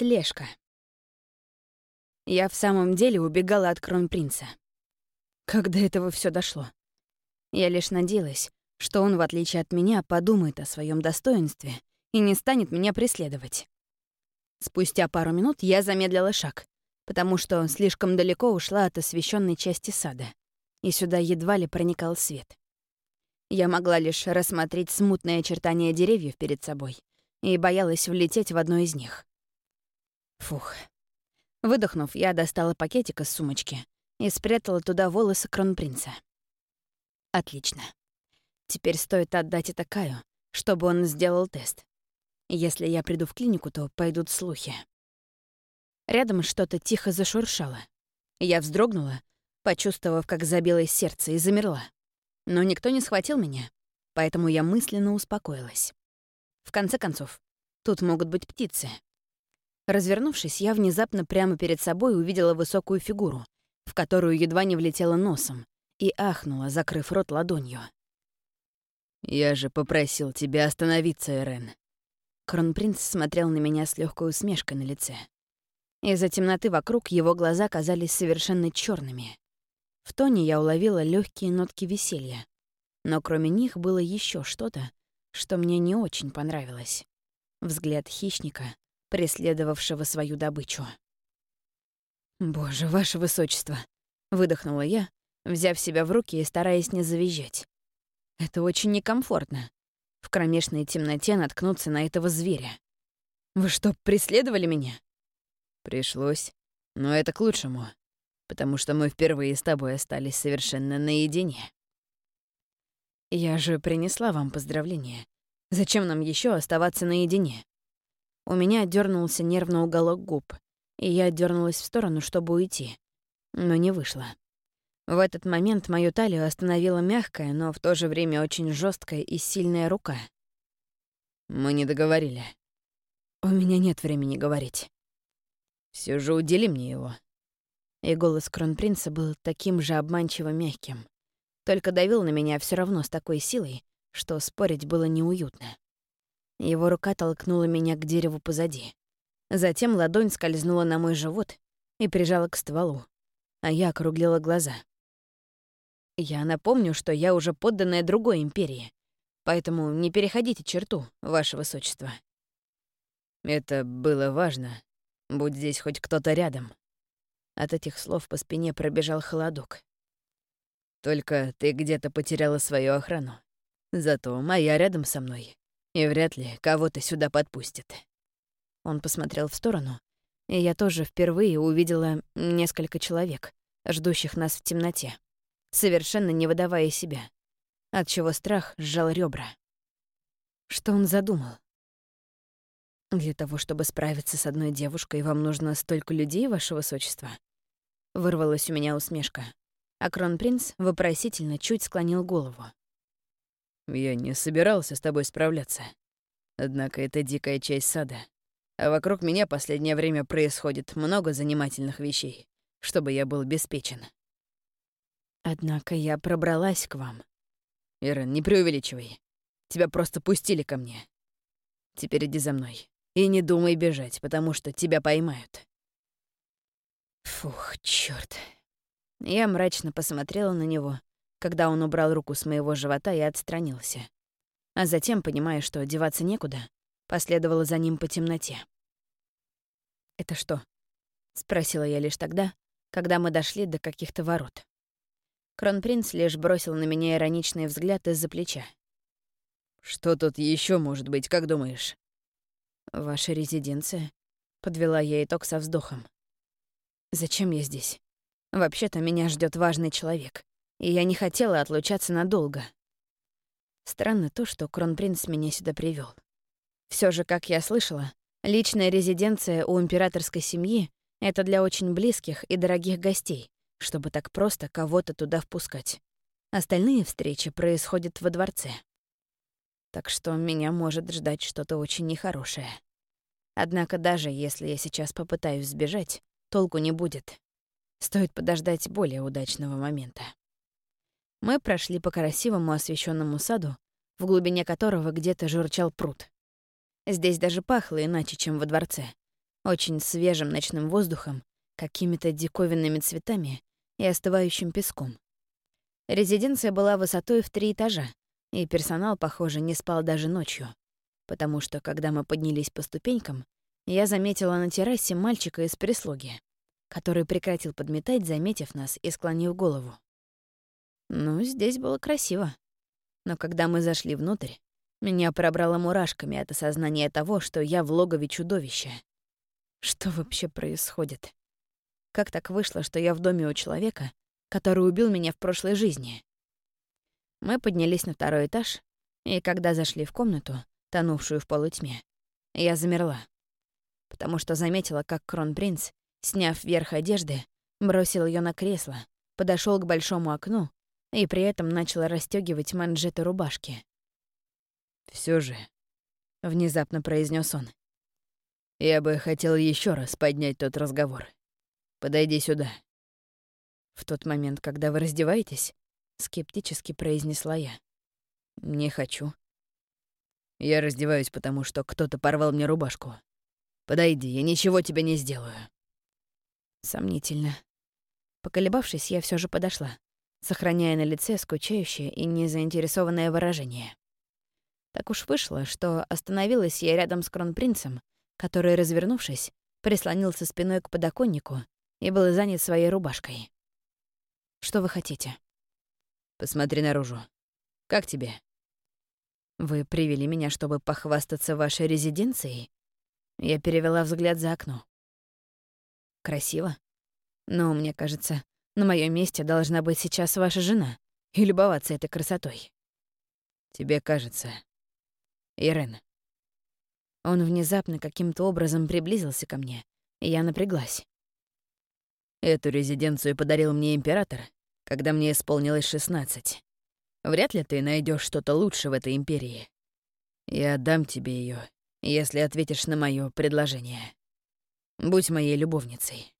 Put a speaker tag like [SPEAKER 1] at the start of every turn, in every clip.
[SPEAKER 1] Слежка. Я в самом деле убегала от кронпринца. Как до этого все дошло? Я лишь надеялась, что он, в отличие от меня, подумает о своем достоинстве и не станет меня преследовать. Спустя пару минут я замедлила шаг, потому что слишком далеко ушла от освещенной части сада, и сюда едва ли проникал свет. Я могла лишь рассмотреть смутные очертания деревьев перед собой и боялась влететь в одно из них. Фух. Выдохнув, я достала пакетик из сумочки и спрятала туда волосы кронпринца. Отлично. Теперь стоит отдать это Каю, чтобы он сделал тест. Если я приду в клинику, то пойдут слухи. Рядом что-то тихо зашуршало. Я вздрогнула, почувствовав, как забилось сердце, и замерла. Но никто не схватил меня, поэтому я мысленно успокоилась. В конце концов, тут могут быть птицы. Развернувшись, я внезапно прямо перед собой увидела высокую фигуру, в которую едва не влетела носом, и ахнула, закрыв рот ладонью.
[SPEAKER 2] «Я же попросил тебя остановиться, Эрен».
[SPEAKER 1] Кронпринц смотрел на меня с легкой усмешкой на лице. Из-за темноты вокруг его глаза казались совершенно черными. В тоне я уловила легкие нотки веселья. Но кроме них было еще что-то, что мне не очень понравилось. Взгляд хищника, преследовавшего свою добычу. «Боже, ваше высочество!» — выдохнула я, взяв себя в руки и стараясь не завизжать. «Это очень некомфортно. В кромешной темноте наткнуться на этого зверя. Вы что, преследовали меня?»
[SPEAKER 2] «Пришлось. Но это к лучшему, потому что мы впервые с тобой остались совершенно наедине».
[SPEAKER 1] «Я же принесла вам поздравления. Зачем нам еще оставаться наедине?» У меня дернулся нервно уголок губ, и я дернулась в сторону, чтобы уйти. Но не вышло. В этот момент мою талию остановила мягкая, но в то же время очень жесткая и сильная рука.
[SPEAKER 2] «Мы не договорили».
[SPEAKER 1] «У меня нет времени говорить».
[SPEAKER 2] Все же удели мне его».
[SPEAKER 1] И голос кронпринца был таким же обманчиво мягким. Только давил на меня все равно с такой силой, что спорить было неуютно. Его рука толкнула меня к дереву позади. Затем ладонь скользнула на мой живот и прижала к стволу, а я округлила глаза. Я напомню, что я уже подданная другой империи, поэтому не переходите черту, ваше высочество.
[SPEAKER 2] Это было важно. Будь здесь хоть кто-то рядом.
[SPEAKER 1] От этих слов по спине пробежал холодок.
[SPEAKER 2] Только ты где-то потеряла свою охрану. Зато моя рядом со мной и вряд ли кого-то сюда подпустит.
[SPEAKER 1] Он посмотрел в сторону, и я тоже впервые увидела несколько человек, ждущих нас в темноте, совершенно не выдавая себя, отчего страх сжал ребра. Что он задумал? Для того, чтобы справиться с одной девушкой, вам нужно столько людей, ваше высочество? Вырвалась у меня усмешка, а кронпринц вопросительно чуть склонил голову.
[SPEAKER 2] Я не собирался с тобой справляться. Однако это дикая часть сада. А вокруг меня последнее время происходит много занимательных вещей, чтобы я был обеспечен.
[SPEAKER 1] Однако я пробралась к вам.
[SPEAKER 2] Ирен, не преувеличивай. Тебя просто пустили ко мне. Теперь иди за мной. И не думай бежать, потому что тебя поймают.
[SPEAKER 1] Фух, чёрт. Я мрачно посмотрела на него когда он убрал руку с моего живота и отстранился. А затем, понимая, что одеваться некуда, последовала за ним по темноте. «Это что?» — спросила я лишь тогда, когда мы дошли до каких-то ворот. Кронпринц лишь бросил на меня ироничный взгляд из-за плеча.
[SPEAKER 2] «Что тут еще может быть, как думаешь?»
[SPEAKER 1] «Ваша резиденция», — подвела я итог со вздохом. «Зачем я здесь? Вообще-то меня ждет важный человек и я не хотела отлучаться надолго. Странно то, что кронпринц меня сюда привел. Все же, как я слышала, личная резиденция у императорской семьи — это для очень близких и дорогих гостей, чтобы так просто кого-то туда впускать. Остальные встречи происходят во дворце. Так что меня может ждать что-то очень нехорошее. Однако даже если я сейчас попытаюсь сбежать, толку не будет. Стоит подождать более удачного момента. Мы прошли по красивому освещенному саду, в глубине которого где-то журчал пруд. Здесь даже пахло иначе, чем во дворце. очень свежим ночным воздухом, какими-то диковинными цветами и остывающим песком. Резиденция была высотой в три этажа, и персонал, похоже, не спал даже ночью, потому что, когда мы поднялись по ступенькам, я заметила на террасе мальчика из прислуги, который прекратил подметать, заметив нас и склонив голову. Ну, здесь было красиво. Но когда мы зашли внутрь, меня пробрало мурашками от осознания того, что я в логове чудовища. Что вообще происходит? Как так вышло, что я в доме у человека, который убил меня в прошлой жизни? Мы поднялись на второй этаж, и когда зашли в комнату, тонувшую в полутьме, я замерла, потому что заметила, как кронпринц, сняв верх одежды, бросил ее на кресло, подошел к большому окну и при этом начал расстегивать манжеты рубашки.
[SPEAKER 2] Все же, внезапно произнес он, я бы хотел еще раз поднять тот разговор. Подойди сюда.
[SPEAKER 1] В тот момент, когда вы раздеваетесь, скептически произнесла я.
[SPEAKER 2] Не хочу. Я раздеваюсь, потому что кто-то порвал мне рубашку. Подойди, я ничего тебе не сделаю.
[SPEAKER 1] Сомнительно. Поколебавшись, я все же подошла сохраняя на лице скучающее и незаинтересованное выражение. Так уж вышло, что остановилась я рядом с кронпринцем, который, развернувшись, прислонился спиной к подоконнику и был занят своей рубашкой. «Что вы хотите?»
[SPEAKER 2] «Посмотри наружу. Как тебе?»
[SPEAKER 1] «Вы привели меня, чтобы похвастаться вашей резиденцией?» Я перевела взгляд за окно. «Красиво. Но, мне кажется, на моем месте должна быть сейчас ваша жена и любоваться этой красотой.
[SPEAKER 2] Тебе кажется. Ирен.
[SPEAKER 1] Он внезапно каким-то образом приблизился ко мне, и я напряглась.
[SPEAKER 2] Эту резиденцию подарил мне император, когда мне исполнилось 16. Вряд ли ты найдешь что-то лучше в этой империи. Я отдам тебе ее, если ответишь на мое предложение. Будь моей любовницей.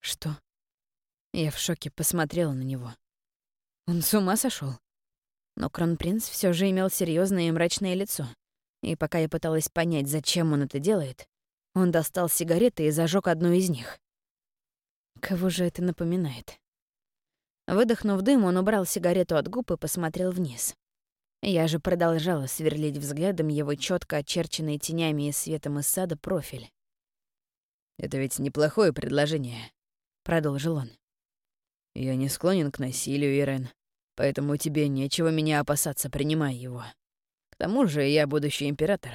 [SPEAKER 1] Что? Я в шоке посмотрела на него. Он с ума сошел. Но кронпринц все же имел серьезное и мрачное лицо. И пока я пыталась понять, зачем он это делает, он достал сигареты и зажег одну из них. Кого же это напоминает? Выдохнув дым, он убрал сигарету от губ и посмотрел вниз. Я же продолжала сверлить взглядом его четко очерченный тенями и светом из сада профиль.
[SPEAKER 2] «Это ведь неплохое предложение», — продолжил он. Я не склонен к насилию, Ирен, поэтому тебе нечего меня опасаться, принимая его. К тому же я будущий император,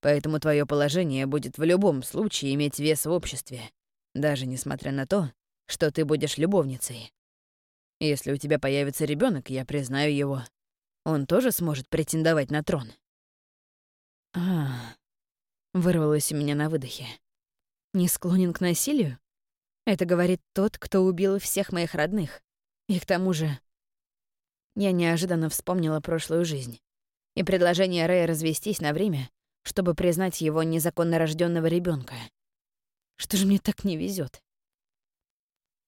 [SPEAKER 2] поэтому твое положение будет в любом случае иметь вес в обществе, даже несмотря на то, что ты будешь любовницей. Если у тебя появится ребенок, я признаю его. Он тоже сможет претендовать на трон.
[SPEAKER 1] А, вырвалось у меня на выдохе. Не склонен к насилию? Это говорит тот, кто убил всех моих родных. И к тому же... Я неожиданно вспомнила прошлую жизнь и предложение Рэя развестись на время, чтобы признать его незаконно рожденного ребенка. Что же мне так не везет?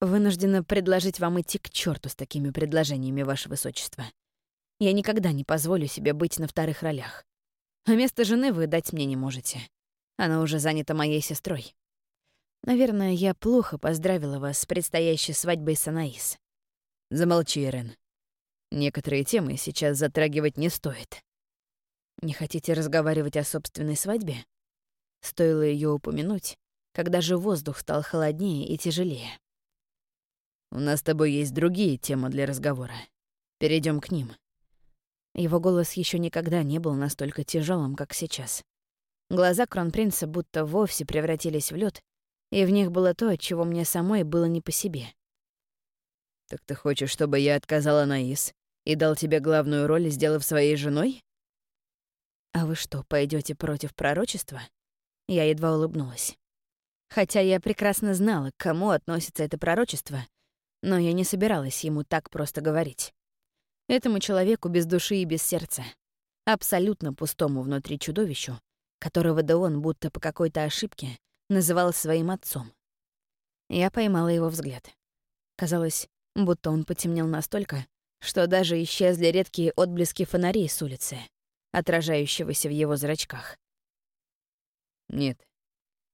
[SPEAKER 1] Вынуждена предложить вам идти к черту с такими предложениями, Ваше Высочество. Я никогда не позволю себе быть на вторых ролях. А место жены вы дать мне не можете. Она уже занята моей сестрой. Наверное, я плохо поздравила вас с предстоящей свадьбой с Анаис.
[SPEAKER 2] Замолчи, Эрен. Некоторые темы сейчас затрагивать не стоит.
[SPEAKER 1] Не хотите разговаривать о собственной свадьбе? Стоило ее упомянуть, когда же воздух стал холоднее и тяжелее.
[SPEAKER 2] У нас с тобой есть другие темы для разговора. Перейдем к ним.
[SPEAKER 1] Его голос еще никогда не был настолько тяжелым, как сейчас. Глаза кронпринца будто вовсе превратились в лед, и в них было то, от чего мне самой было не по себе.
[SPEAKER 2] «Так ты хочешь, чтобы я отказала Наис и дал тебе главную роль, сделав своей женой?»
[SPEAKER 1] «А вы что, пойдете против пророчества?» Я едва улыбнулась. Хотя я прекрасно знала, к кому относится это пророчество, но я не собиралась ему так просто говорить. Этому человеку без души и без сердца, абсолютно пустому внутри чудовищу, которого да он будто по какой-то ошибке называл своим отцом. Я поймала его взгляд. Казалось, будто он потемнел настолько, что даже исчезли редкие отблески фонарей с улицы, отражающегося в его зрачках.
[SPEAKER 2] «Нет,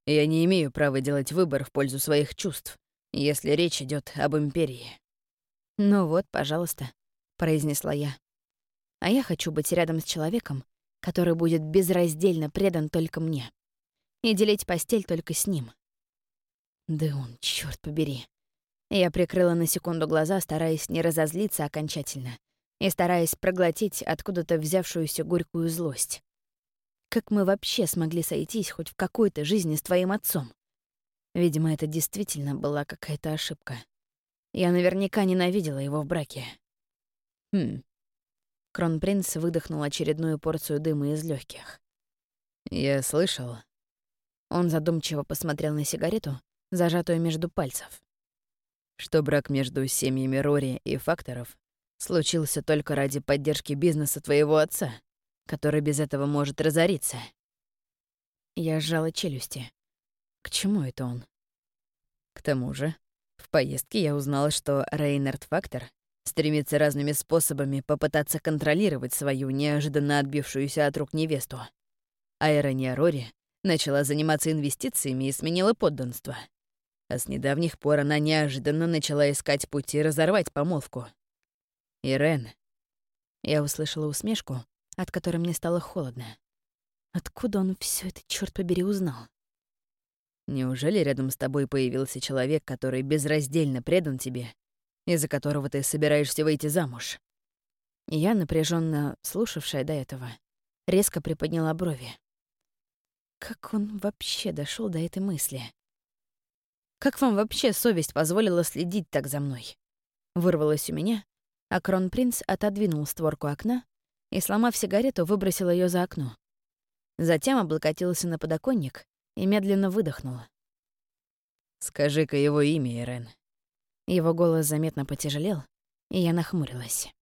[SPEAKER 2] Я не имею права делать выбор в пользу своих чувств, если речь идет об Империи.
[SPEAKER 1] «Ну вот, пожалуйста», — произнесла я. «А я хочу быть рядом с человеком, который будет безраздельно предан только мне. И делить постель только с ним. Да он, черт побери. Я прикрыла на секунду глаза, стараясь не разозлиться окончательно и стараясь проглотить откуда-то взявшуюся горькую злость. Как мы вообще смогли сойтись хоть в какой-то жизни с твоим отцом? Видимо, это действительно была какая-то ошибка. Я наверняка ненавидела его в браке. Хм. Кронпринц выдохнул очередную порцию дыма из легких.
[SPEAKER 2] Я слышал.
[SPEAKER 1] Он задумчиво посмотрел на сигарету, зажатую между пальцев.
[SPEAKER 2] Что брак между семьями Рори и Факторов случился только ради поддержки бизнеса твоего отца который без этого может разориться.
[SPEAKER 1] Я сжала челюсти. К чему это он?
[SPEAKER 2] К тому же, в поездке я узнала, что Рейнард Фактор стремится разными способами попытаться контролировать свою неожиданно отбившуюся от рук невесту. А Ирония Рори начала заниматься инвестициями и сменила подданство. А с недавних пор она неожиданно начала искать пути разорвать помолвку. Ирен.
[SPEAKER 1] Я услышала усмешку, от которой мне стало холодно. Откуда он все это, черт побери, узнал?
[SPEAKER 2] Неужели рядом с тобой появился человек, который безраздельно предан тебе, из-за которого ты собираешься выйти замуж?
[SPEAKER 1] Я, напряженно слушавшая до этого, резко приподняла брови. Как он вообще дошел до этой мысли? Как вам вообще совесть позволила следить так за мной? Вырвалось у меня, а кронпринц отодвинул створку окна и, сломав сигарету, выбросил ее за окно. Затем облокотился на подоконник и медленно выдохнул.
[SPEAKER 2] «Скажи-ка его имя, Ирен».
[SPEAKER 1] Его голос заметно потяжелел, и я нахмурилась.